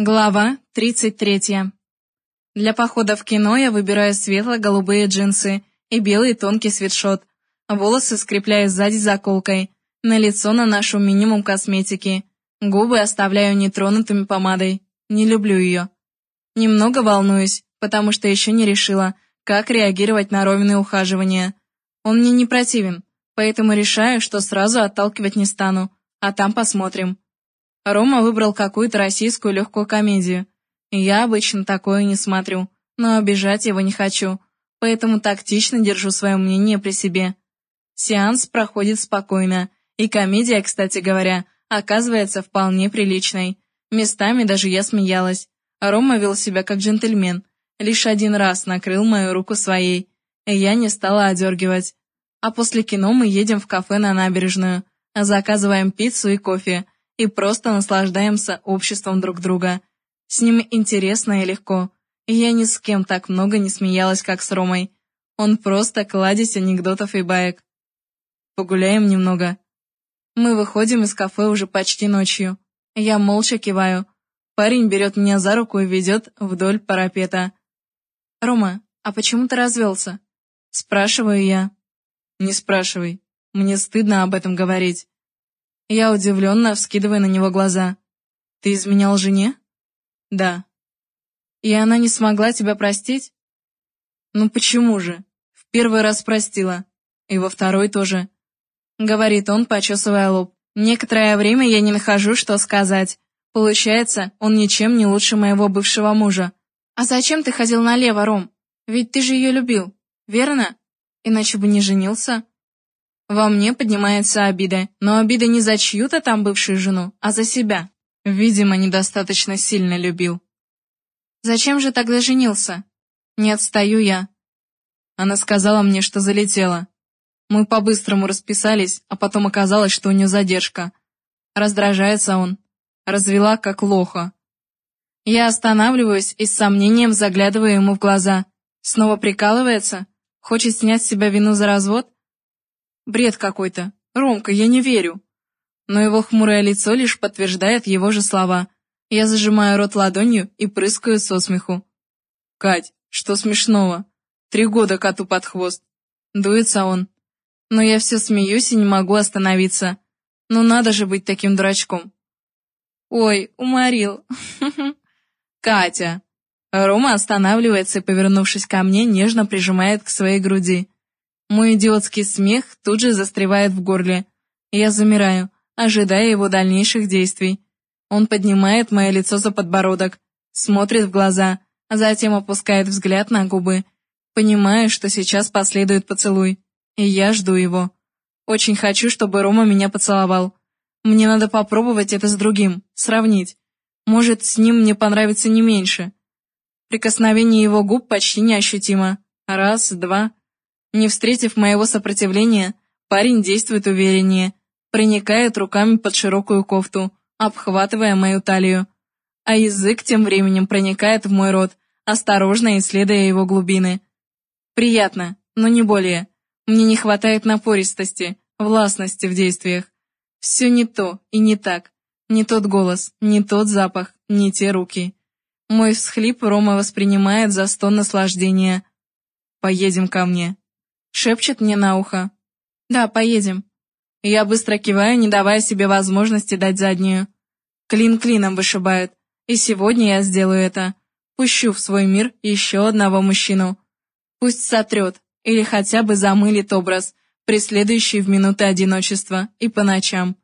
Глава 33. Для похода в кино я выбираю светло-голубые джинсы и белый тонкий свитшот. Волосы скрепляю сзади заколкой. На лицо наношу минимум косметики. Губы оставляю нетронутыми помадой. Не люблю ее. Немного волнуюсь, потому что еще не решила, как реагировать на Ромины ухаживания. Он мне не противен, поэтому решаю, что сразу отталкивать не стану, а там посмотрим. Рома выбрал какую-то российскую легкую комедию. Я обычно такое не смотрю, но обижать его не хочу, поэтому тактично держу свое мнение при себе. Сеанс проходит спокойно, и комедия, кстати говоря, оказывается вполне приличной. Местами даже я смеялась. Рома вел себя как джентльмен, лишь один раз накрыл мою руку своей, и я не стала одергивать. А после кино мы едем в кафе на набережную, заказываем пиццу и кофе – и просто наслаждаемся обществом друг друга. С ним интересно и легко. И я ни с кем так много не смеялась, как с Ромой. Он просто кладезь анекдотов и баек. Погуляем немного. Мы выходим из кафе уже почти ночью. Я молча киваю. Парень берет меня за руку и ведет вдоль парапета. «Рома, а почему ты развелся?» Спрашиваю я. «Не спрашивай. Мне стыдно об этом говорить. Я удивленно вскидываю на него глаза. «Ты изменял жене?» «Да». «И она не смогла тебя простить?» «Ну почему же? В первый раз простила. И во второй тоже». Говорит он, почесывая лоб. «Некоторое время я не нахожу, что сказать. Получается, он ничем не лучше моего бывшего мужа. А зачем ты ходил налево, Ром? Ведь ты же ее любил, верно? Иначе бы не женился». Во мне поднимается обида, но обида не за чью-то там бывшую жену, а за себя. Видимо, недостаточно сильно любил. Зачем же тогда женился? Не отстаю я. Она сказала мне, что залетела. Мы по-быстрому расписались, а потом оказалось, что у нее задержка. Раздражается он. Развела как лоха. Я останавливаюсь и с сомнением заглядываю ему в глаза. Снова прикалывается? Хочет снять с себя вину за развод? Бред какой-то. Ромка, я не верю. Но его хмурое лицо лишь подтверждает его же слова. Я зажимаю рот ладонью и прыскаю со смеху. «Кать, что смешного? Три года коту под хвост». Дуется он. Но я все смеюсь и не могу остановиться. Ну надо же быть таким дурачком. «Ой, уморил». «Катя». Рома останавливается и, повернувшись ко мне, нежно прижимает к своей груди. Мой идиотский смех тут же застревает в горле. Я замираю, ожидая его дальнейших действий. Он поднимает мое лицо за подбородок, смотрит в глаза, а затем опускает взгляд на губы. Понимаю, что сейчас последует поцелуй, и я жду его. Очень хочу, чтобы Рома меня поцеловал. Мне надо попробовать это с другим, сравнить. Может, с ним мне понравится не меньше. Прикосновение его губ почти неощутимо. Раз, два. Не встретив моего сопротивления, парень действует увереннее, проникает руками под широкую кофту, обхватывая мою талию. А язык тем временем проникает в мой рот, осторожно исследуя его глубины. Приятно, но не более. Мне не хватает напористости, властности в действиях. Все не то и не так. Не тот голос, не тот запах, не те руки. Мой всхлип Рома воспринимает за стон наслаждения. «Поедем ко мне», шепчет мне на ухо. «Да, поедем». Я быстро киваю, не давая себе возможности дать заднюю. Клин клином вышибают. И сегодня я сделаю это. Пущу в свой мир еще одного мужчину. Пусть сотрет, или хотя бы замылит образ, преследующий в минуты одиночества и по ночам.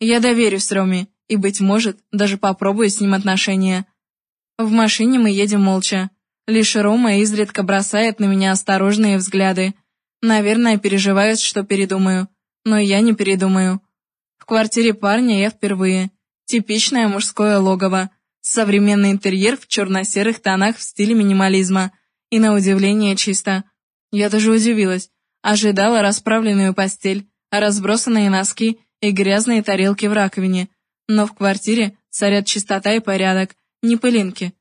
Я доверюсь Роме, и, быть может, даже попробую с ним отношения. В машине мы едем молча. Лишь Рома изредка бросает на меня осторожные взгляды, Наверное, переживает, что передумаю. Но я не передумаю. В квартире парня я впервые. Типичное мужское логово. Современный интерьер в черно-серых тонах в стиле минимализма. И на удивление чисто. Я даже удивилась. Ожидала расправленную постель, разбросанные носки и грязные тарелки в раковине. Но в квартире царят чистота и порядок, не пылинки.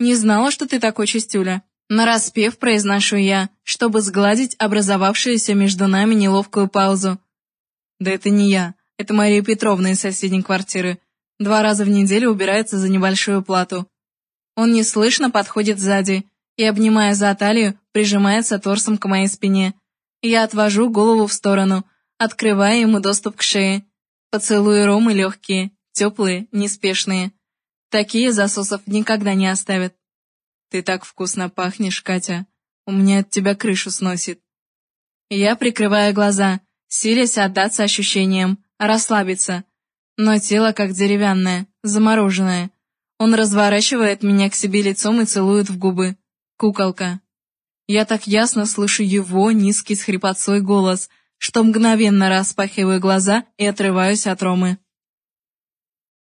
«Не знала, что ты такой чистюля», Нараспев произношу я, чтобы сгладить образовавшуюся между нами неловкую паузу. Да это не я, это Мария Петровна из соседней квартиры. Два раза в неделю убирается за небольшую плату. Он неслышно подходит сзади и, обнимая за талию, прижимается торсом к моей спине. Я отвожу голову в сторону, открывая ему доступ к шее. Поцелуи Ромы легкие, теплые, неспешные. Такие засосов никогда не оставят. Ты так вкусно пахнешь, Катя. У меня от тебя крышу сносит. Я прикрываю глаза, силясь отдаться ощущениям, расслабиться. Но тело как деревянное, замороженное. Он разворачивает меня к себе лицом и целует в губы. Куколка. Я так ясно слышу его низкий с хрипотцой голос, что мгновенно распахиваю глаза и отрываюсь от Ромы.